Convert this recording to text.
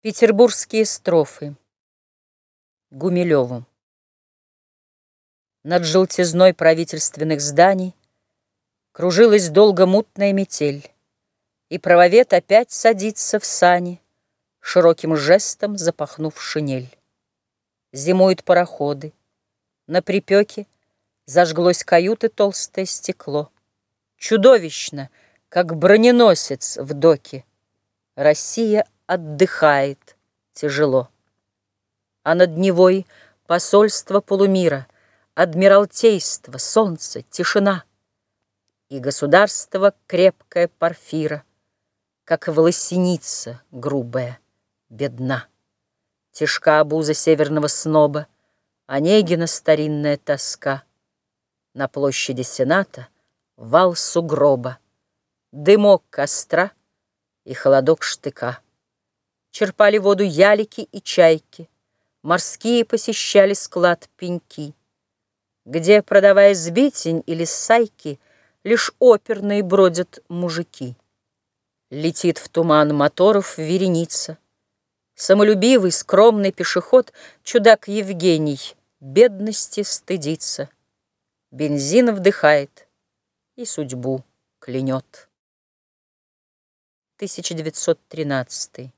Петербургские строфы Гумилеву Над желтизной правительственных зданий Кружилась долго мутная метель, И правовед опять садится в сани, Широким жестом запахнув шинель. Зимуют пароходы. На припеке Зажглось каюты толстое стекло. Чудовищно, как броненосец в доке, Россия отдыхает тяжело. А над Невой посольство полумира, Адмиралтейство, солнце, тишина И государство крепкое парфира, Как волосеница грубая, бедна. Тяжка обуза северного сноба, Онегина старинная тоска. На площади Сената вал сугроба, Дымок костра и холодок штыка. Черпали воду ялики и чайки, Морские посещали склад пеньки, Где, продавая сбитень или сайки, Лишь оперные бродят мужики. Летит в туман моторов вереница. Самолюбивый, скромный пешеход, Чудак Евгений, бедности стыдится. Бензин вдыхает и судьбу клянет. 1913